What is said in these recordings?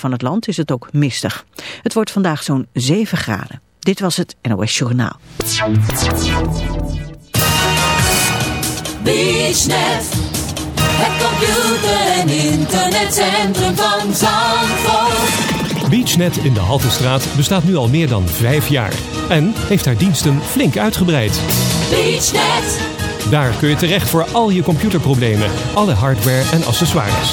van het land is het ook mistig. Het wordt vandaag zo'n 7 graden. Dit was het NOS Journaal. BeachNet, het computer- en internetcentrum van Zandvoort. BeachNet in de Haltestraat bestaat nu al meer dan vijf jaar. En heeft haar diensten flink uitgebreid. BeachNet, Daar kun je terecht voor al je computerproblemen, alle hardware en accessoires.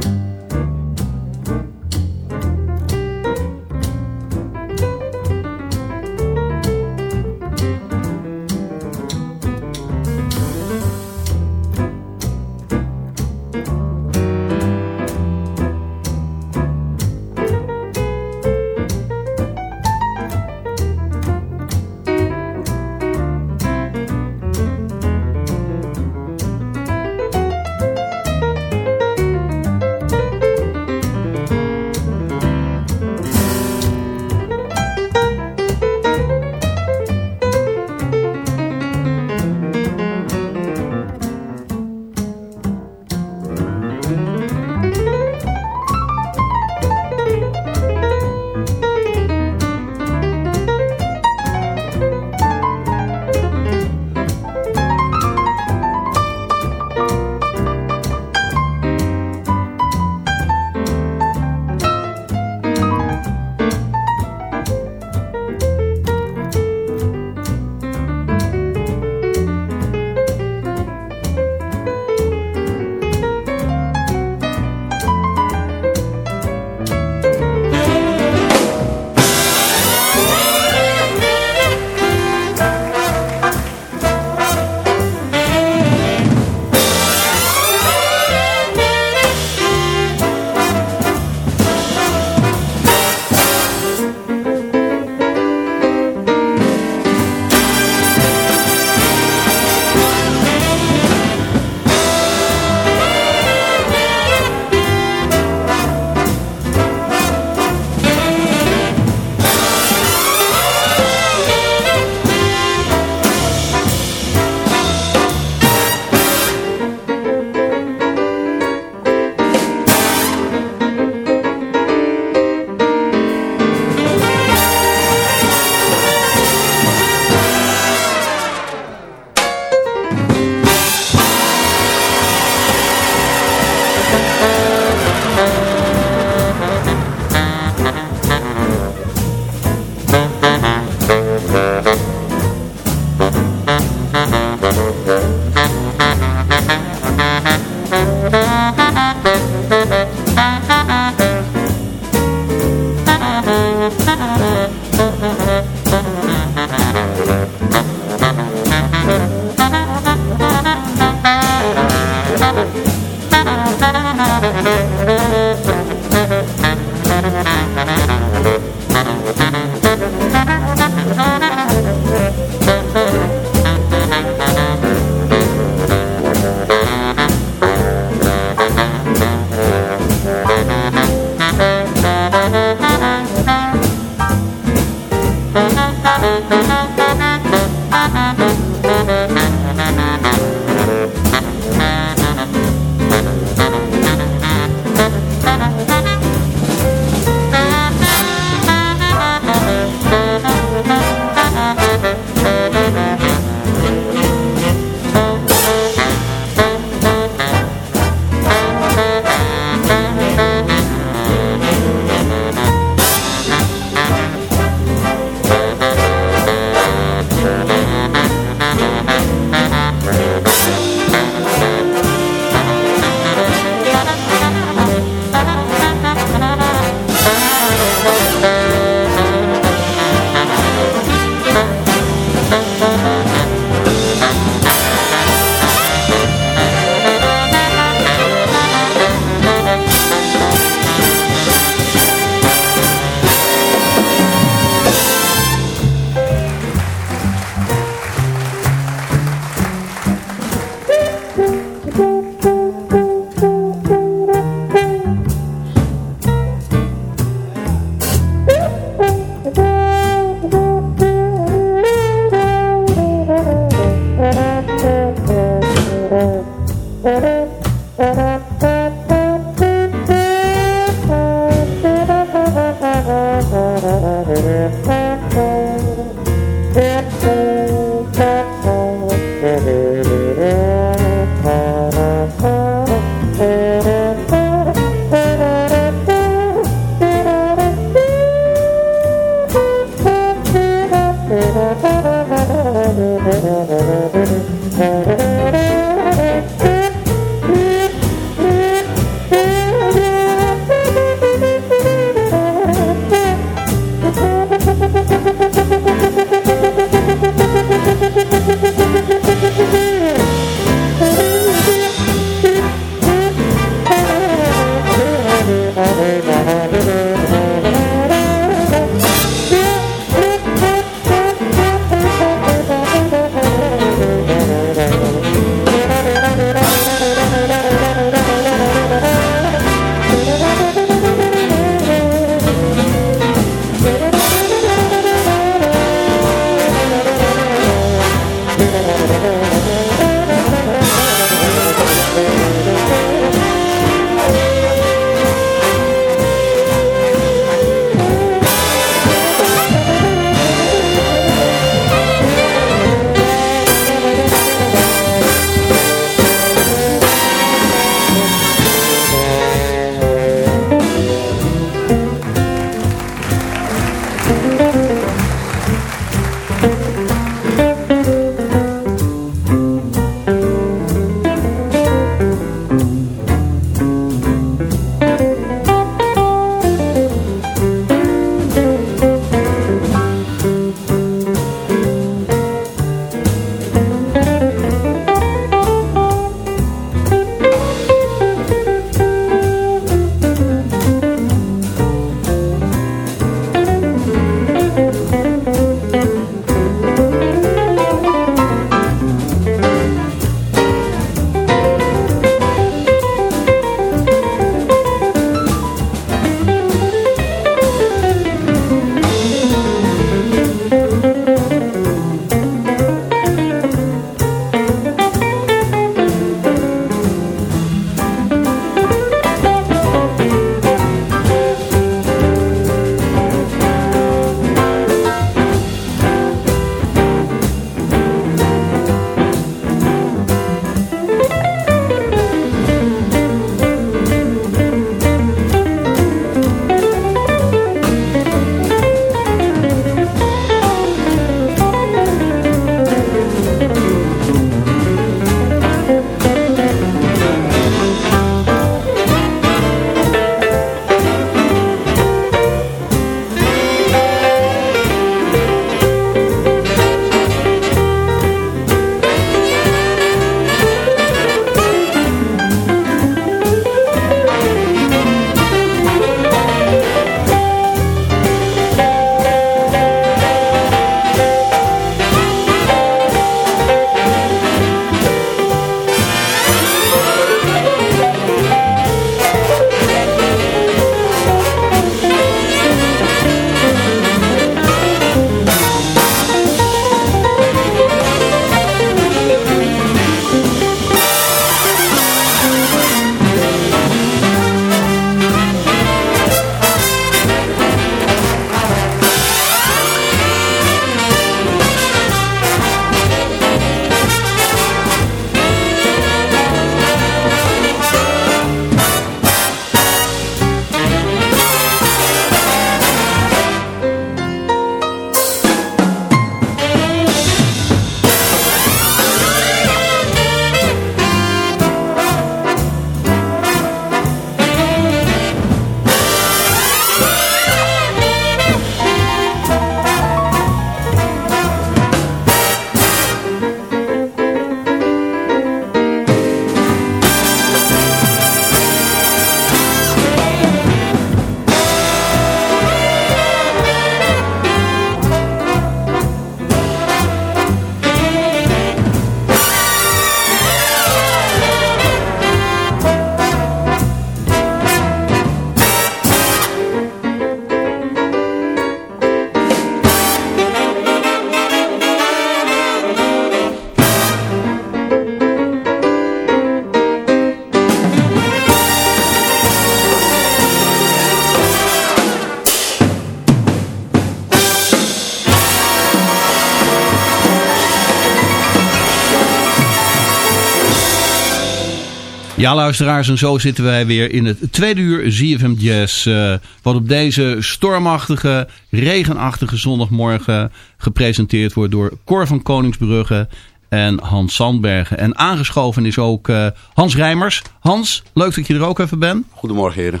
Ja, luisteraars, en zo zitten wij weer in het tweede uur ZFM Jazz. eh, wat op deze stormachtige, regenachtige zondagmorgen gepresenteerd wordt door Cor van Koningsbrugge en Hans Sandbergen. En aangeschoven is ook eh, Hans Rijmers. Hans, leuk dat je er ook even bent. Goedemorgen heren.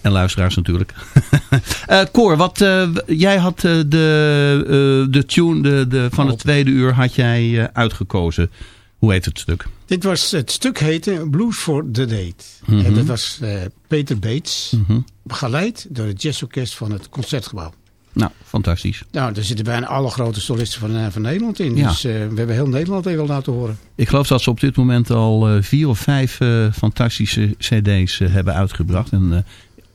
En luisteraars natuurlijk. Eh Cor, wat, jij had de, de tune de, de, van het tweede uur had jij uitgekozen. Hoe heet het stuk? Dit was het stuk heette Blues for the Date. Mhm. En dat was eh, Peter Bates, Mhm. begeleid door het jazzorkest van het Concertgebouw. Nou, fantastisch. Nou, daar zitten bijna alle grote solisten van, eh, van Nederland in. Ja. Dus eh, we hebben heel Nederland even laten horen. Ik geloof dat ze op dit moment al vier of vijf fantastische cd's hebben uitgebracht. En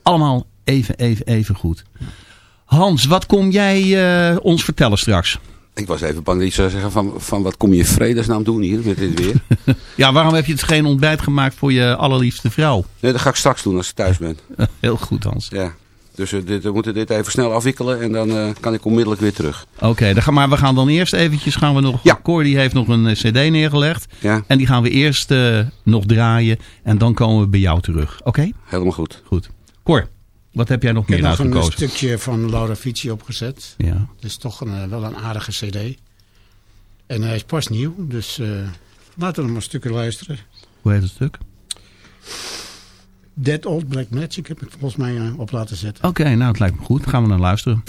allemaal even, even, even goed. Hans, wat kom jij ons vertellen straks? Ik was even bang dat je zou zeggen van, van wat kom je vredesnaam doen hier met dit weer. Ja, waarom heb je het geen ontbijt gemaakt voor je allerliefste vrouw? Nee, dat ga ik straks doen als ik thuis ben. Heel goed, Hans. Ja. Dus eh, dit, we moeten dit even snel afwikkelen en dan eh, kan ik onmiddellijk weer terug. Oké, dan gaan- maar we gaan dan eerst eventjes, gaan we nog, Ja. Cor die heeft nog een eh, cd neergelegd. Ja, En die gaan we eerst nog draaien en dan komen we bij jou terug. Oké? helemaal goed. Goed. Cor, wat heb jij nog Ik heb meer nog een uitgekozen? stukje van Laura Fici opgezet. Ja. Dat is toch een, eh, wel een aardige cd. En hij is pas nieuw, dus eh, laten we hem maar een stukje luisteren. Hoe heet het stuk? Dead Old Black Magic heb ik volgens mij eh, op laten zetten. Oké, nou het lijkt me goed. Gaan we naar luisteren.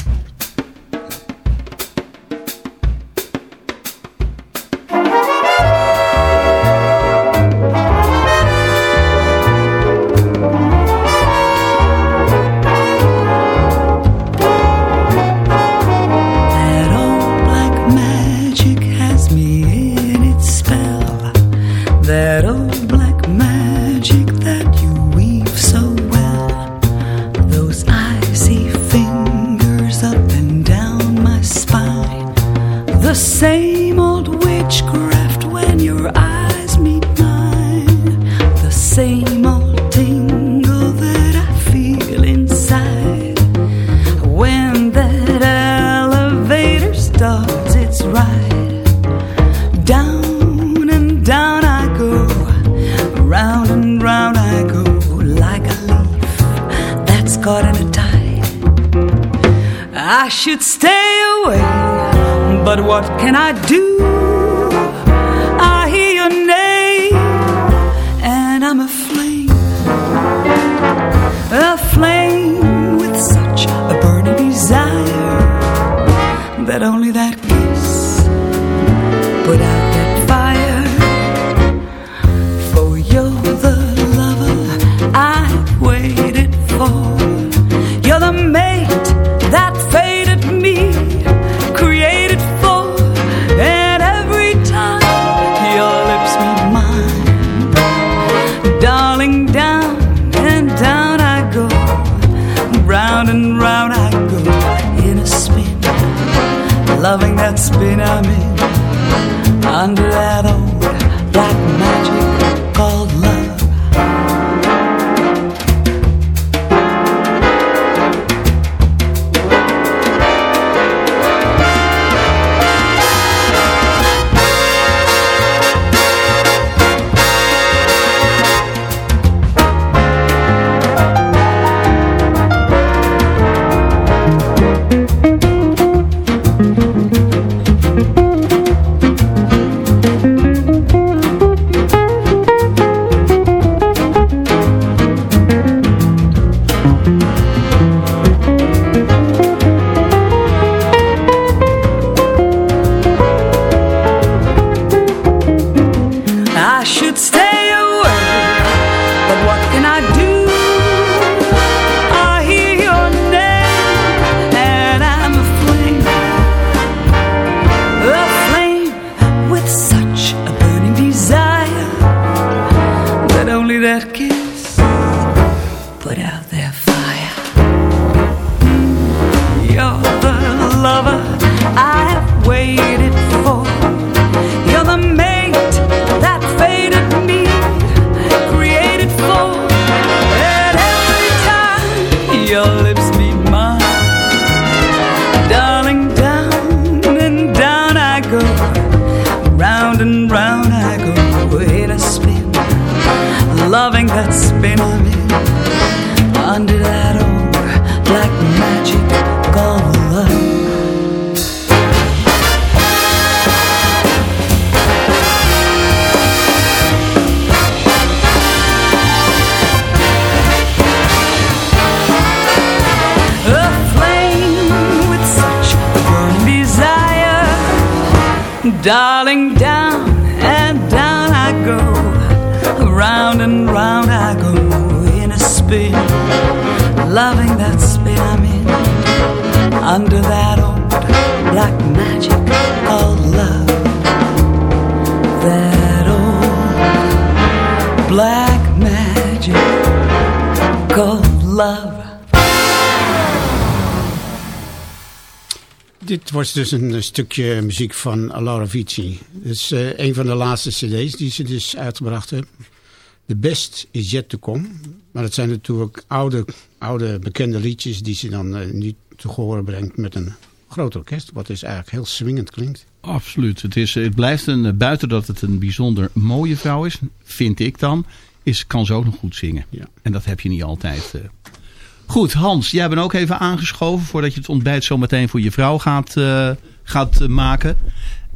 Dit was dus een stukje muziek van Laura Vici. Het is eh, een van de laatste cd's die ze dus uitgebracht hebben. The best is yet to come. Maar het zijn natuurlijk oude, oude bekende liedjes die ze dan eh, nu te horen brengt met een groot orkest. Wat dus eigenlijk heel swingend klinkt. Absoluut. Het, is, het blijft een, eh, buiten dat het een bijzonder mooie vrouw is, vind ik dan, is, kan ze ook nog goed zingen. Ja. En dat heb je niet altijd. Goed, Hans, jij bent ook even aangeschoven voordat je het ontbijt zo meteen voor je vrouw gaat, eh, gaat maken.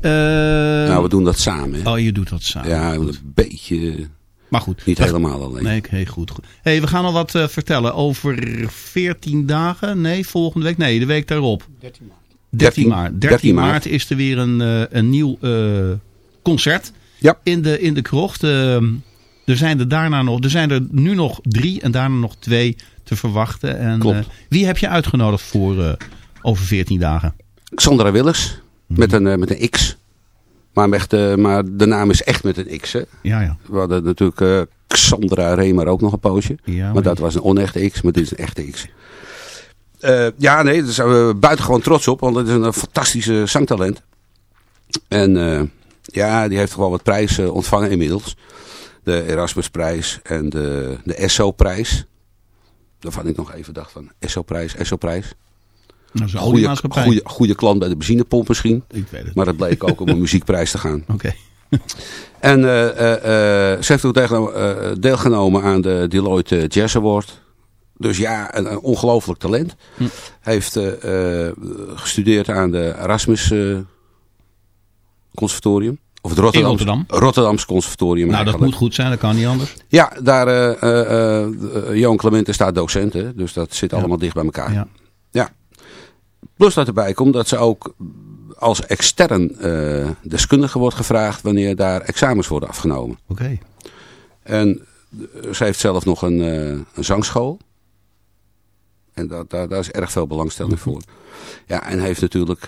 Eh, Nou, we doen dat samen. hè. Oh, je doet dat samen. Ja, een beetje. Maar goed. Niet We- helemaal alleen. Nee, hey, goed. goed. Hey, we gaan al wat eh, vertellen over 14 dagen. Nee, volgende week. Nee, de week daarop. 13 maart. 13 maart. 13, 13 maart. maart is er weer een, eh, een nieuw eh, concert Ja. in, de, in de krocht. Ehm, er zijn er daarna nog, er zijn er nu nog drie en daarna nog twee te verwachten. En, eh, wie heb je uitgenodigd voor eh, over 14 dagen? Sandra Willers. Met, een, eh, met een X. Maar, echt, eh, maar de naam is echt met een X. Hè. Ja, ja. We hadden natuurlijk eh Xandra Remer ook nog een poosje. Ja, maar dat was een onechte X, maar dit is een echte X. Ja, nee, daar zijn we buitengewoon trots op. Want het is een fantastische zangtalent. En ja, die heeft toch wel wat prijzen ontvangen inmiddels. De Erasmusprijs en de, de SO-prijs. Daarvan ik nog even dacht van SO-prijs, SO-prijs. Een Goede, goede, goede klant bij de benzinepomp misschien. Ik weet het. Maar dat bleek ook om een muziekprijs te gaan. Oké. En eh, eh, ze heeft ook tegen, deelgenomen aan de Deloitte Jazz Award. Dus ja, een, een ongelooflijk talent. Hm. Heeft gestudeerd aan de Erasmus Conservatorium. Of het Rotterdams, Rotterdam? Rotterdams Conservatorium Nou, dat moet goed zijn. Dat kan niet anders. Ja, daar, eh, Johan Clemente staat docent, hè, dus dat zit allemaal dicht bij elkaar. Ja. Ja. Plus dat erbij komt dat ze ook als extern deskundige wordt gevraagd wanneer daar examens worden afgenomen. Oké. En ze heeft zelf nog een, een zangschool. En dat, daar, daar is erg veel belangstelling Mhm. voor. Ja, en heeft natuurlijk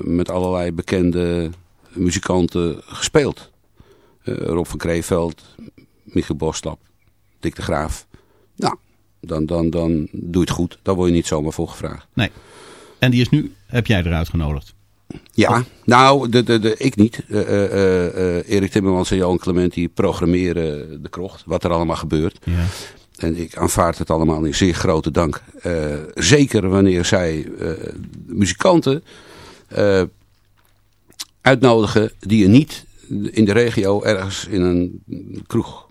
met allerlei bekende muzikanten gespeeld. Eh, Rob van Kreeveld, Michiel Boslap, Dick de Graaf. Nou, dan, dan, dan doe je het goed. Daar word je niet zomaar voor gevraagd. Nee. En die is nu, heb jij eruit genodigd? Ja, nou, de, de, de, ik niet. Eh, Erik Timmermans en Johan Clement die programmeren de krocht. Wat er allemaal gebeurt. Ja. En ik aanvaard het allemaal in zeer grote dank. Zeker wanneer zij muzikanten uitnodigen die je niet in de regio ergens in een kroeg,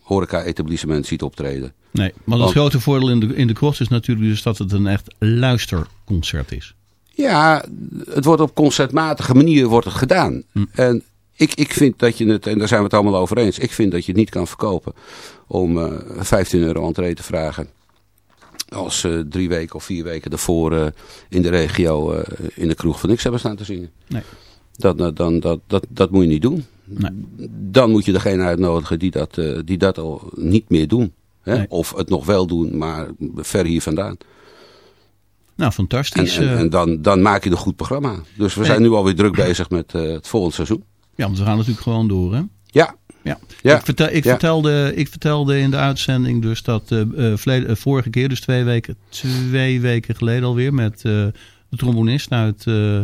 horeca-etablissement ziet optreden. Nee, maar het Want- grote voordeel in de, in de cross is natuurlijk dus dat het een echt luisterconcert is. Ja, het wordt op concertmatige manier wordt het gedaan. En ik, ik vind dat je het, en daar zijn we het allemaal over eens, ik vind dat je het niet kan verkopen om eh 15 euro entree te vragen. Als eh, drie weken of vier weken daarvoor eh, in de regio in de kroeg van niks hebben staan te zingen. Nee. Dat, dat, dan, dat, dat, dat moet je niet doen. Nee. Dan moet je degene uitnodigen die dat, eh, die dat al niet meer doen. Hè? Nee. Of het nog wel doen, maar ver hier vandaan. Nou, fantastisch. en, eh. en dan, dan maak je een goed programma. Dus we zijn nu alweer druk bezig met eh, het volgende seizoen. ja, want we gaan natuurlijk gewoon door, hè? Ja, Ja. Ja. Ik, vertel, ik, Ja. vertelde, ik vertelde in de uitzending dus dat eh, eh, eh, vorige keer, dus twee weken, twee weken geleden alweer, met eh, de trombonist uit, eh,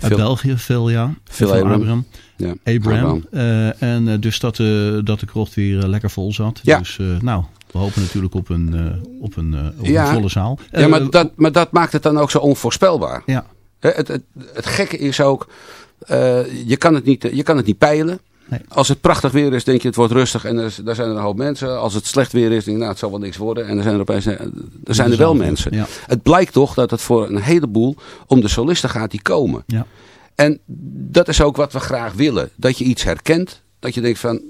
uit Phil. België, Phil, ja. Phil Abraham. ja. Abraham. Abraham. Eh, en eh, dus dat, eh, dat de krocht weer eh, lekker vol zat. Ja. Dus eh, nou, we hopen natuurlijk op een, eh, op een, eh, op Ja. een volle zaal. Ja, Eh, maar dat, maar dat maakt het dan ook zo onvoorspelbaar. ja. Het, het, het gekke is ook, eh, je, kan het niet, je kan het niet peilen. Nee. Als het prachtig weer is, denk je het wordt rustig en er, daar zijn er een hoop mensen. Als het slecht weer is, denk je nou het zal wel niks worden. En er zijn er opeens er zijn er wel mensen. Ja. Het blijkt toch dat het voor een heleboel om de solisten gaat die komen. Ja. En dat is ook wat we graag willen. Dat je iets herkent, dat je denkt van,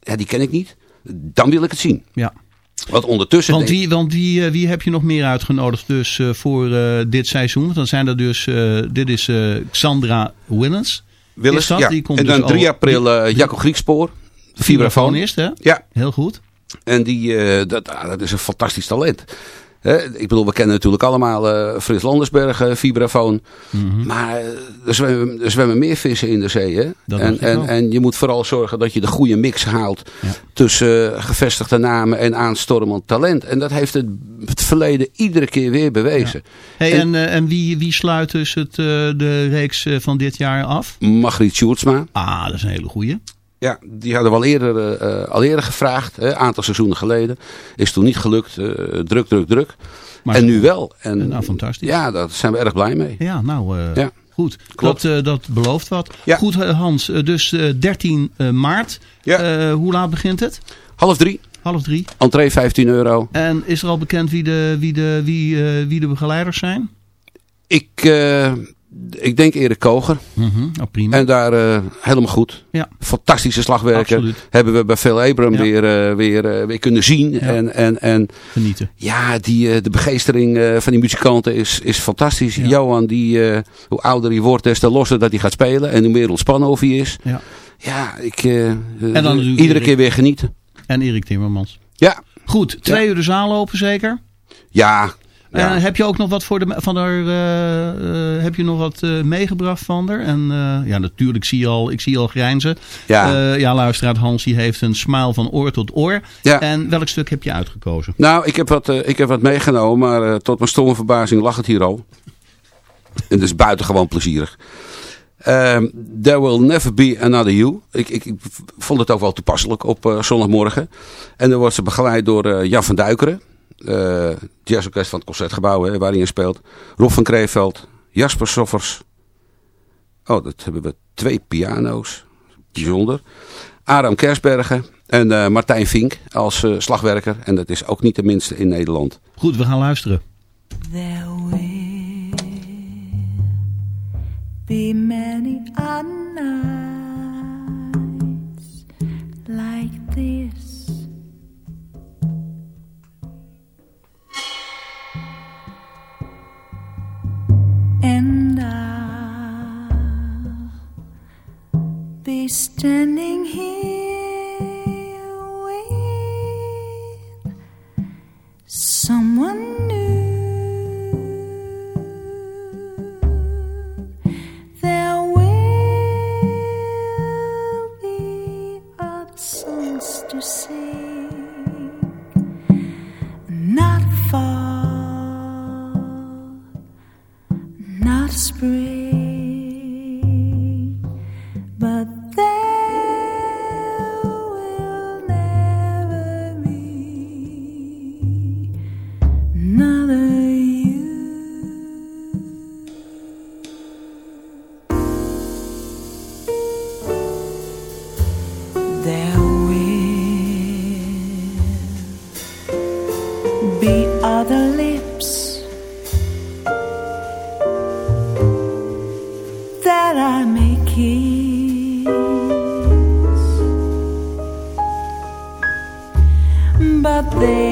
ja die ken ik niet. Dan wil ik het zien. Ja. Wat ondertussen... Want, wie, want wie, eh, wie heb je nog meer uitgenodigd dus eh, voor eh, dit seizoen? Dan zijn er dus, eh, dit is eh, Xandra Willens. Willens, Is dat? ja. Die komt en dan dus 3 al- april eh Jacco Griekspoor. Vibrafoon. Hè? Ja. Heel goed. En die, eh, dat, ah, dat is een fantastisch talent. Hè, ik bedoel, we kennen natuurlijk allemaal eh, Frits Landersberg, eh, vibrafoon. Maar eh, er, zwemmen, er zwemmen meer vissen in de zee. Hè? En, en, en je moet vooral zorgen dat je de goede mix haalt tussen gevestigde namen en aanstormend talent. En dat heeft het, het verleden iedere keer weer bewezen. Hey, en en wie, wie sluit dus het, de reeks van dit jaar af? Margriet Sjoerdsma. Ah, dat is een hele goeie. Ja, die hadden we al eerder, eh, al eerder gevraagd, een aantal seizoenen geleden. Is toen niet gelukt, eh, druk, druk, druk. Maar- en nu wel. En, Nou, fantastisch. Ja, daar zijn we erg blij mee. Ja, nou, eh, Ja. goed. Klopt. Dat, dat belooft wat. Ja. Goed, Hans. dus eh, 13 eh, maart. Hoe laat begint het? Half drie. Half drie. Entree 15 euro. En is er al bekend wie de, wie de, wie, wie de begeleiders zijn? Ik, ik denk Erik Koger. Oh, prima. En daar eh, helemaal goed. Ja. Fantastische slagwerker. Absoluut. Hebben we bij Phil Abram Ja. weer, eh, weer, eh, weer kunnen zien. En, en, en Genieten. ja, die, de begeestering van die muzikanten is, is fantastisch. Johan, die, hoe ouder hij wordt, des te losser dat hij gaat spelen. En hoe meer ontspannen of hij is. Ja. Ja, ik, eh, dan iedere Erik. keer weer genieten. En Erik Timmermans. Ja. Goed, twee uur de zaal open zeker? Ja. Ja. En heb je ook nog wat voor de, van haar, eh, eh, heb je nog wat eh, meegebracht van haar? En eh, ja, natuurlijk zie je al, ik zie al grijnzen. Ja. Eh, ja, luisteraar Hans, die heeft een smile van oor tot oor. Ja. En welk stuk heb je uitgekozen? Nou, ik heb wat, eh, ik heb wat meegenomen, maar eh, tot mijn stomme verbazing lag het hier al. En dat is buitengewoon plezierig. Ehm, There Will Never Be Another You. Ik, ik, ik vond het ook wel toepasselijk op eh, zondagmorgen. En dan wordt ze begeleid door eh, Jan van Duikeren. Eh jazzorkest van het Concertgebouw, hè, waar hij in speelt. Rob van Kreeveld, Jasper Soffers. Oh, dat hebben we twee piano's. Bijzonder. Aram Kersbergen en eh, Martijn Vink als eh, slagwerker. En dat is ook niet de minste in Nederland. Goed, we gaan luisteren. There will be many nights like this. Be standing here with someone new. There will be other songs to sing, not fall, not spring, They.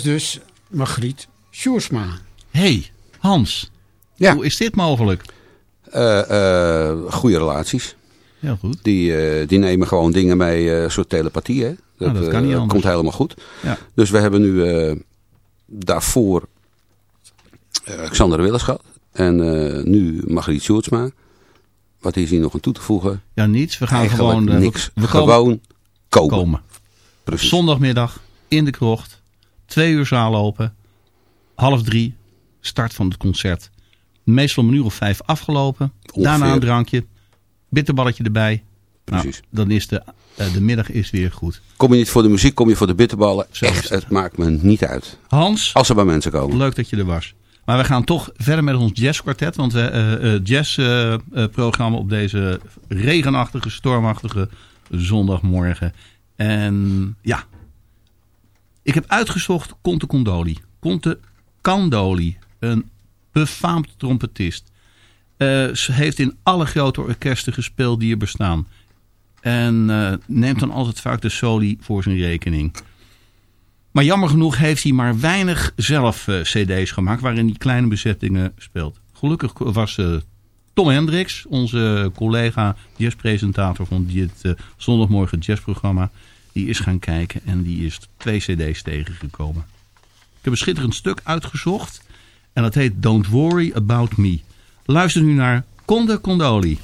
dus Margriet Sjoersma. hey, Hans. Hoe is dit mogelijk? Uh, goede relaties. Ja goed. Die, eh, die nemen gewoon dingen mee, een soort telepathie. Hè? Dat, nou, kan niet anders. komt helemaal goed. Ja. Dus we hebben nu daarvoor Alexander Willis. En nu Margriet Sjoersma. Wat is hier nog aan toe te voegen? Ja, niets. We gaan gewoon... niks. We, we gewoon komen. komen. Precies. Zondagmiddag in de krocht. Twee uur zaal open. Half drie. Start van het concert. Meestal om een uur of vijf afgelopen. Ongeveer. Daarna een drankje. Bitterballetje erbij. Precies. Nou, dan is de, eh, de middag is weer goed. Kom je niet voor de muziek, kom je voor de bitterballen. Zo Echt, het. maakt me niet uit. Hans, Als er bij mensen komen. leuk dat je er was. Maar we gaan toch verder met ons jazzkwartet. Want we uh, jazzprogramma op deze regenachtige, stormachtige zondagmorgen. En ja, ik heb uitgezocht Conte Condoli. Conte Candoli, een befaamd trompetist. Eh, ze heeft in alle grote orkesten gespeeld die er bestaan. En eh, neemt dan altijd vaak de soli voor zijn rekening. Maar jammer genoeg heeft hij maar weinig zelf eh, cd's gemaakt waarin hij kleine bezettingen speelt. Gelukkig was Tom Hendricks, onze collega jazzpresentator van dit zondagmorgen jazzprogramma. Die is gaan kijken en die is twee cd's tegengekomen. Ik heb een schitterend stuk uitgezocht en dat heet Don't Worry About Me. Luister nu naar Conde Condoli.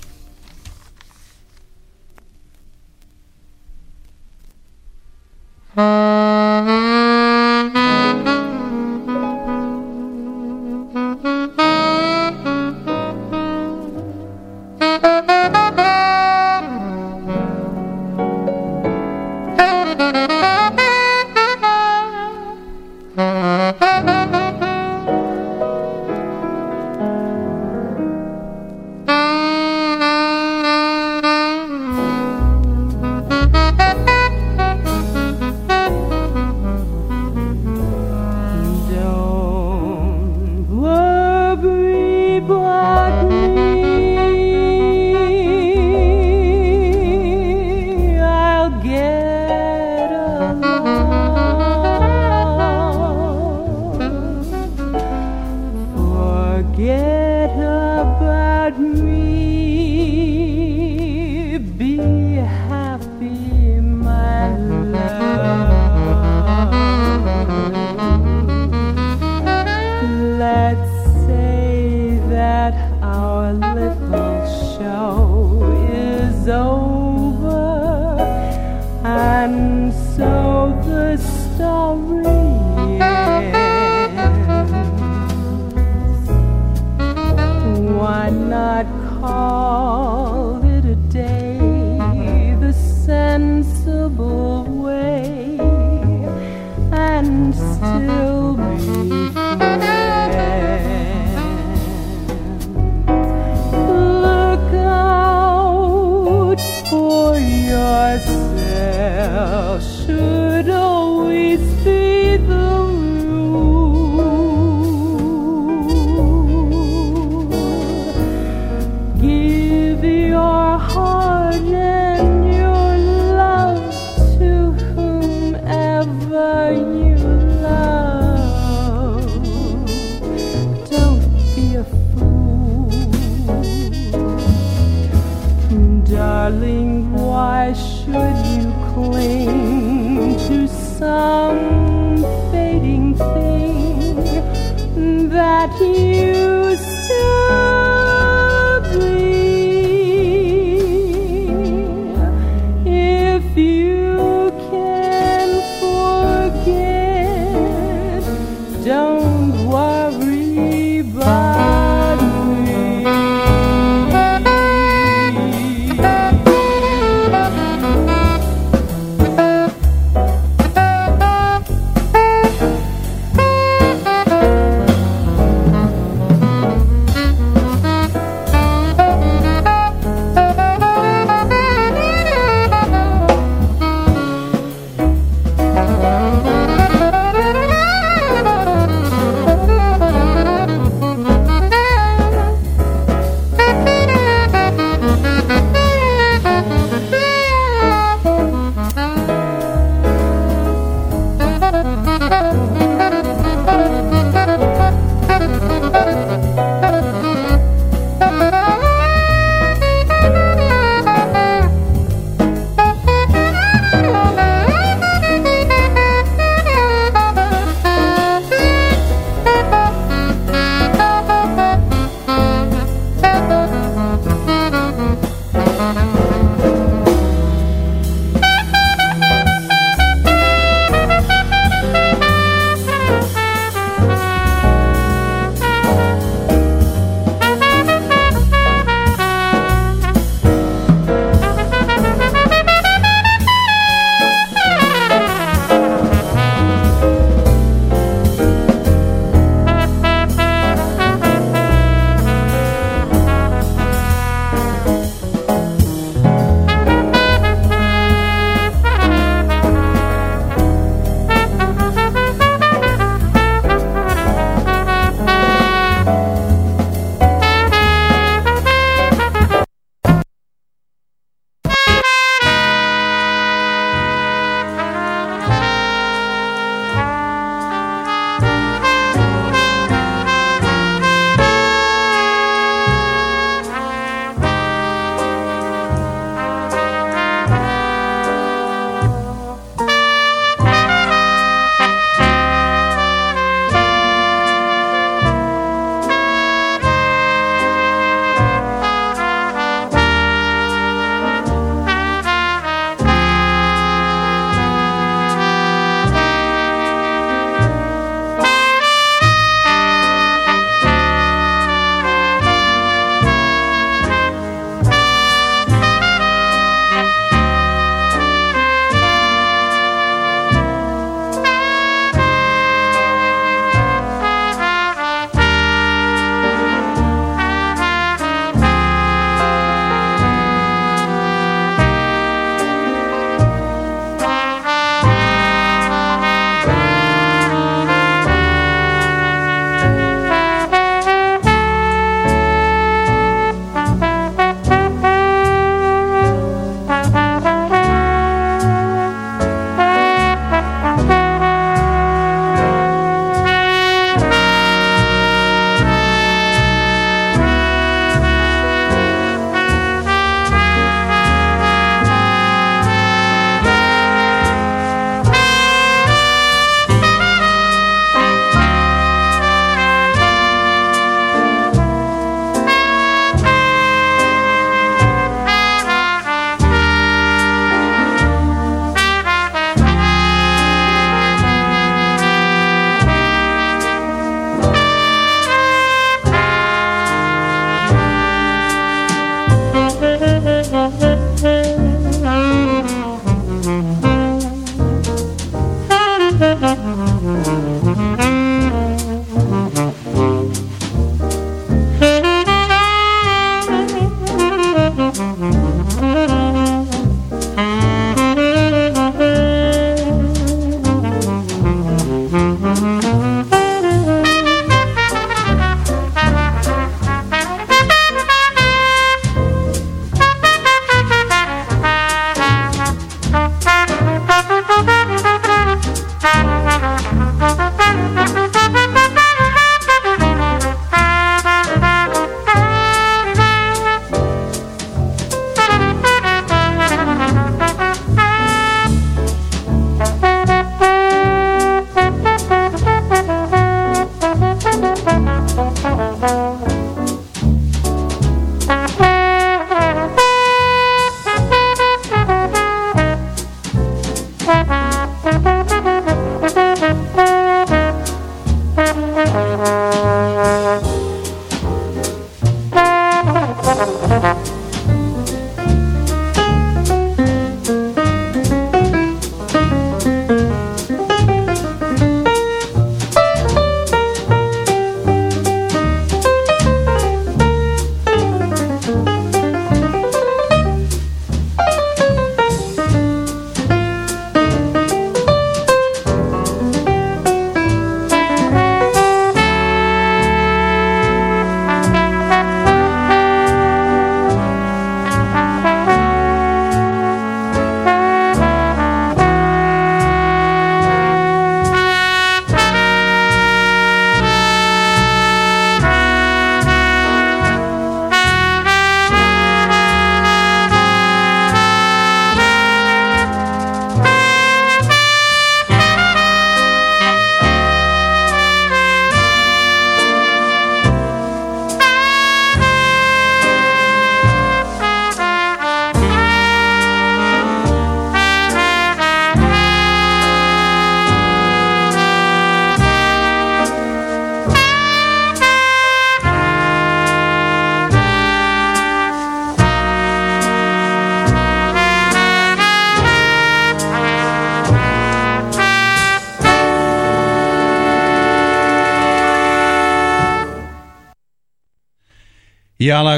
Christi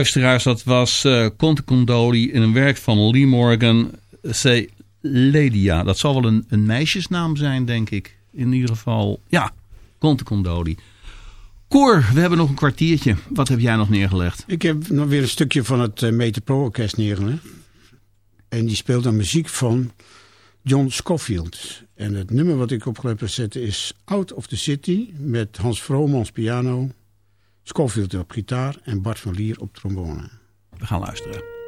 luisteraars, dat was uh, Conte Condoli in een werk van Lee Morgan. C. Ledia. Dat zal wel een, een meisjesnaam zijn, denk ik. In ieder geval, ja, Conte Condoli. Cor, we hebben nog een kwartiertje. Wat heb jij nog neergelegd? Ik heb nog weer een stukje van het uh, Orkest neergelegd. En die speelt dan muziek van John Scofield. En het nummer wat ik op heb gezet is Out of the City met Hans Vromans piano, Scofield op gitaar en Bart van Lier op trombone. We gaan luisteren.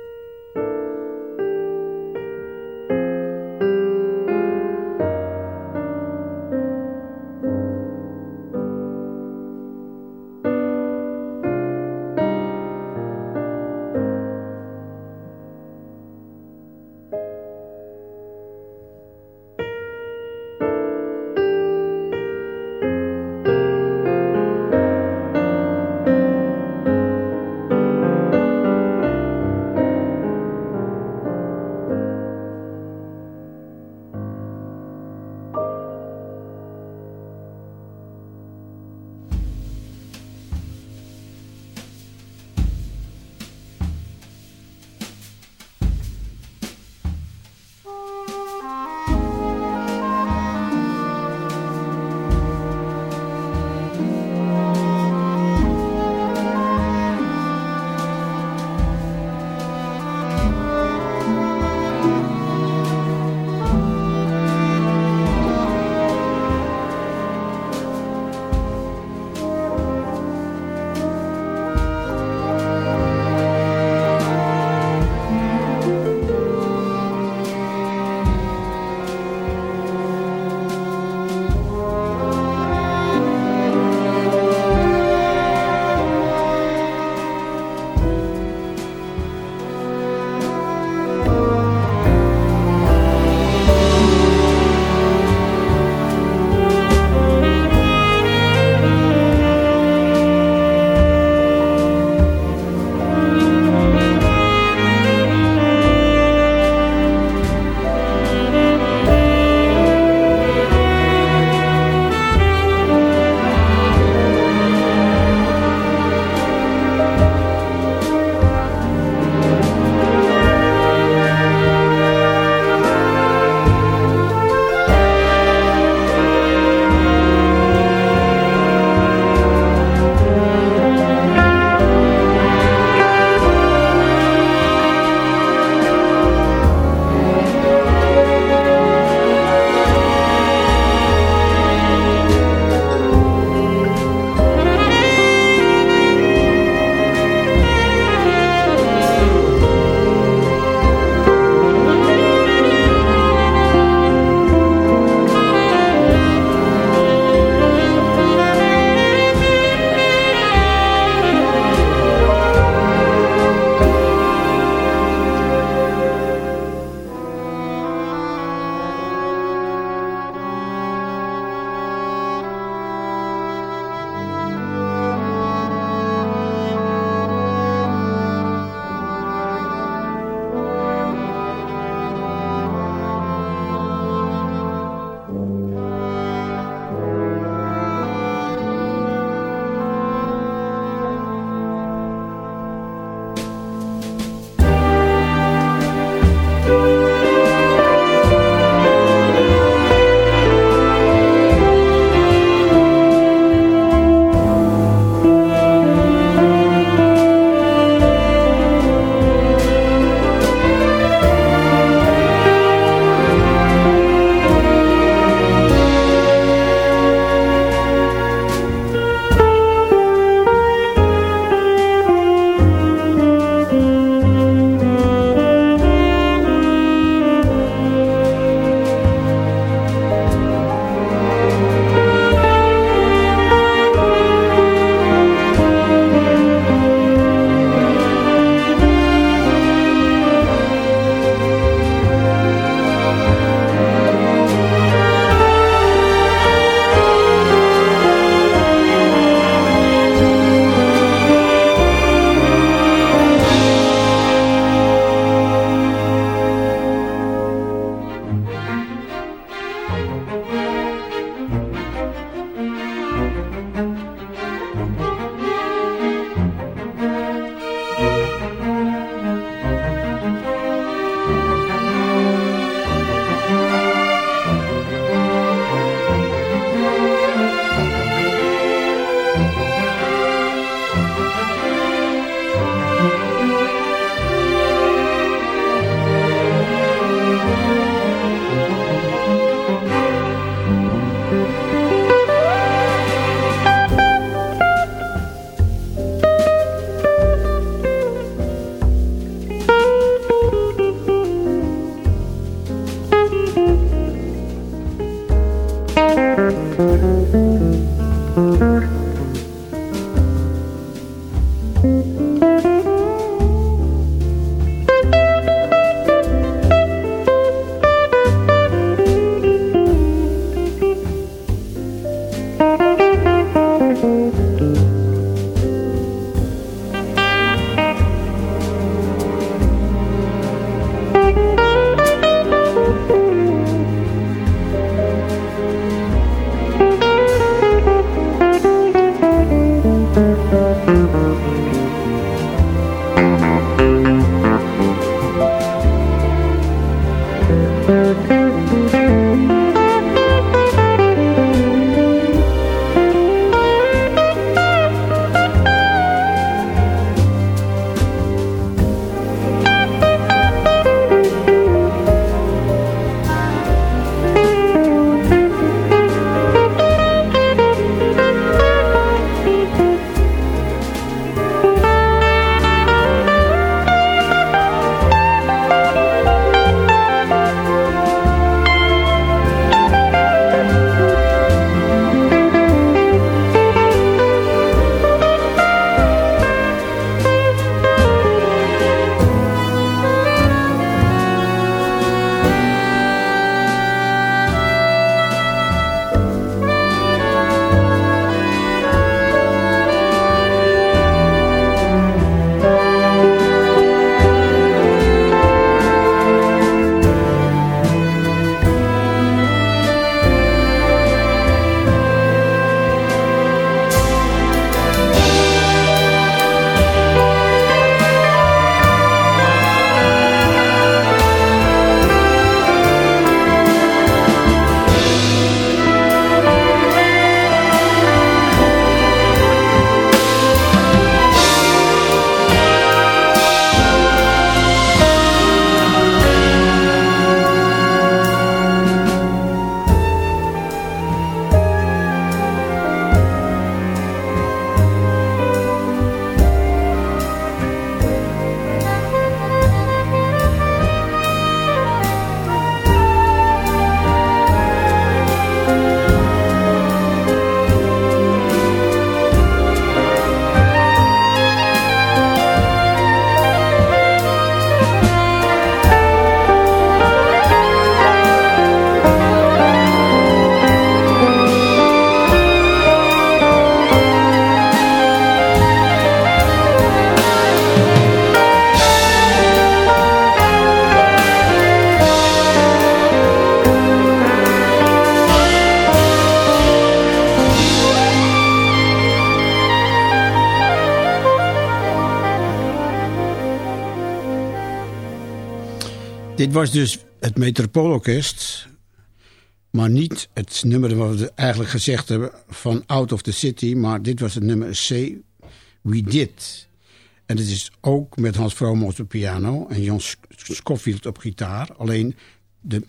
Dit was dus het Metropoolorkest. Maar niet het nummer wat we eigenlijk gezegd hebben van Out of the City. Maar dit was het nummer C. We Did. En het is ook met Hans Vromans op piano en Jan Scofield op gitaar. Alleen de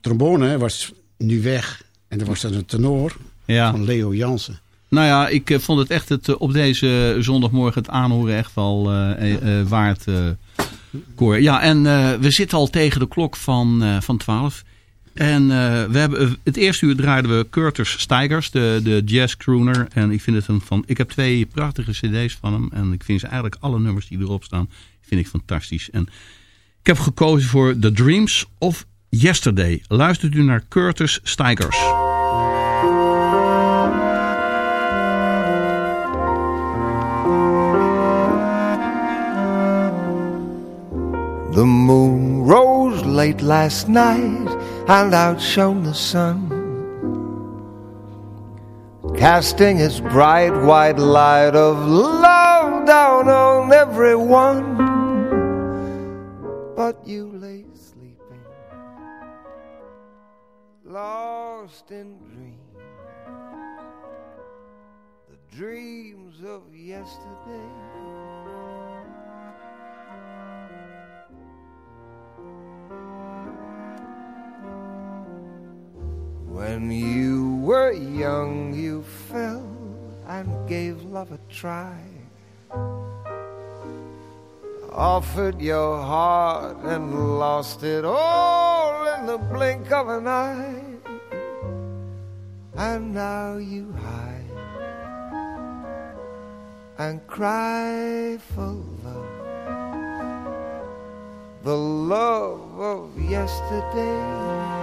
trombone was nu weg. En er was dan een tenor Ja. van Leo Jansen. Nou ja, ik eh, vond het echt het, eh, op deze zondagmorgen het aanhoren echt wel eh, waard, Cor. Ja, en eh, we zitten al tegen de klok van, eh, van 12. En eh, we hebben, het eerste uur draaiden we Curtis Stigers, de, de jazz crooner. En ik vind het een van. Ik heb twee prachtige cd's van hem. En ik vind ze eigenlijk alle nummers die erop staan, vind ik fantastisch. En ik heb gekozen voor The Dreams of Yesterday. Luistert u naar Curtis Stigers. Last night and outshone the sun, casting its bright white light of love down on everyone. But you lay sleeping, lost in dreams, the dreams of yesterday. When you were young, you fell and gave love a try. Offered your heart and lost it all in the blink of an eye. And now you hide and cry for love. The love of yesterday.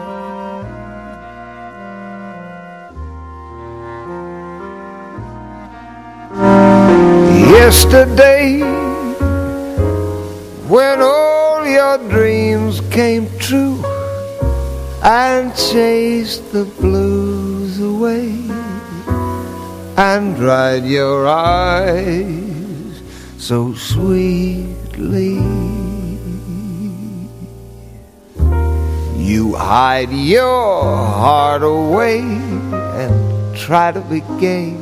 Yesterday, when all your dreams came true and chased the blues away and dried your eyes so sweetly. You hide your heart away and try to be gay,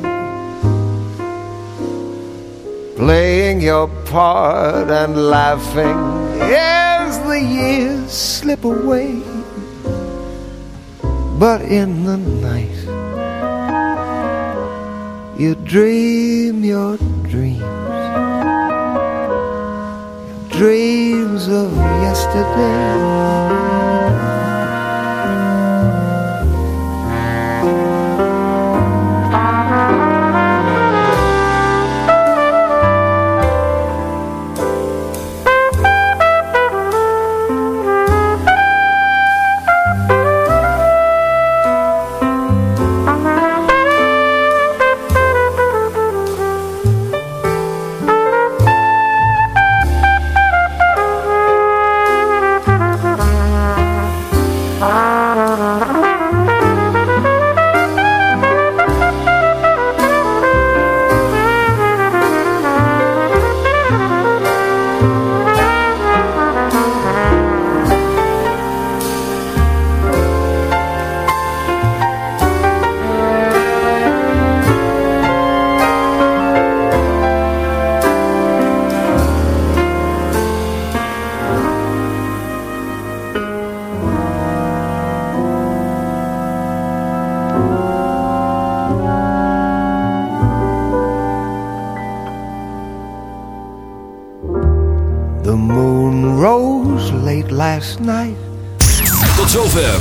playing your part and laughing as the years slip away. But in the night, you dream your dreams, dreams of yesterday.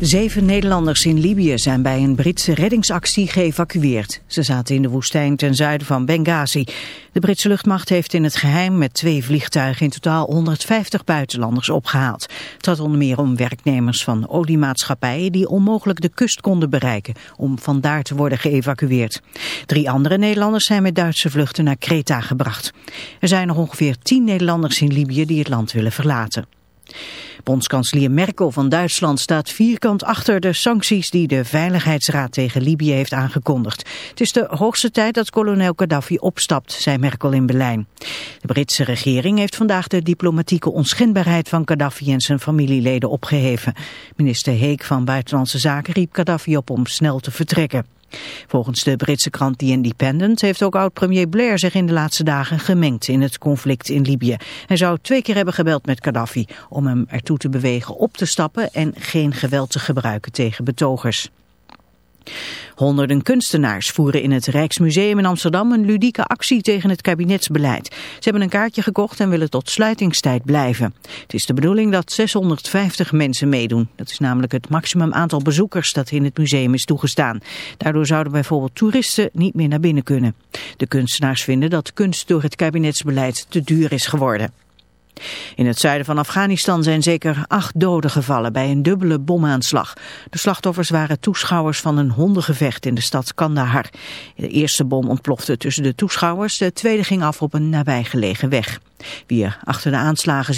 Zeven Nederlanders in Libië zijn bij een Britse reddingsactie geëvacueerd. Ze zaten in de woestijn ten zuiden van Benghazi. De Britse luchtmacht heeft in het geheim met twee vliegtuigen in totaal 150 buitenlanders opgehaald. Het gaat onder meer om werknemers van oliemaatschappijen die onmogelijk de kust konden bereiken om vandaar te worden geëvacueerd. Drie andere Nederlanders zijn met Duitse vluchten naar Kreta gebracht. Er zijn nog ongeveer tien Nederlanders in Libië die het land willen verlaten. Bondskanselier Merkel van Duitsland staat vierkant achter de sancties die de Veiligheidsraad tegen Libië heeft aangekondigd. Het is de hoogste tijd dat kolonel Gaddafi opstapt, zei Merkel in Berlijn. De Britse regering heeft vandaag de diplomatieke onschendbaarheid van Gaddafi en zijn familieleden opgeheven. Minister Heek van Buitenlandse Zaken riep Gaddafi op om snel te vertrekken. Volgens de Britse krant The Independent heeft ook oud-premier Blair zich in de laatste dagen gemengd in het conflict in Libië. Hij zou twee keer hebben gebeld met Gaddafi om hem ertoe te bewegen op te stappen en geen geweld te gebruiken tegen betogers. Honderden kunstenaars voeren in het Rijksmuseum in Amsterdam een ludieke actie tegen het kabinetsbeleid. Ze hebben een kaartje gekocht en willen tot sluitingstijd blijven. Het is de bedoeling dat 650 mensen meedoen. Dat is namelijk het maximum aantal bezoekers dat in het museum is toegestaan. Daardoor zouden bijvoorbeeld toeristen niet meer naar binnen kunnen. De kunstenaars vinden dat kunst door het kabinetsbeleid te duur is geworden. In het zuiden van Afghanistan zijn zeker acht doden gevallen bij een dubbele bomaanslag. De slachtoffers waren toeschouwers van een hondengevecht in de stad Kandahar. De eerste bom ontplofte tussen de toeschouwers, de tweede ging af op een nabijgelegen weg. Wie er achter de aanslagen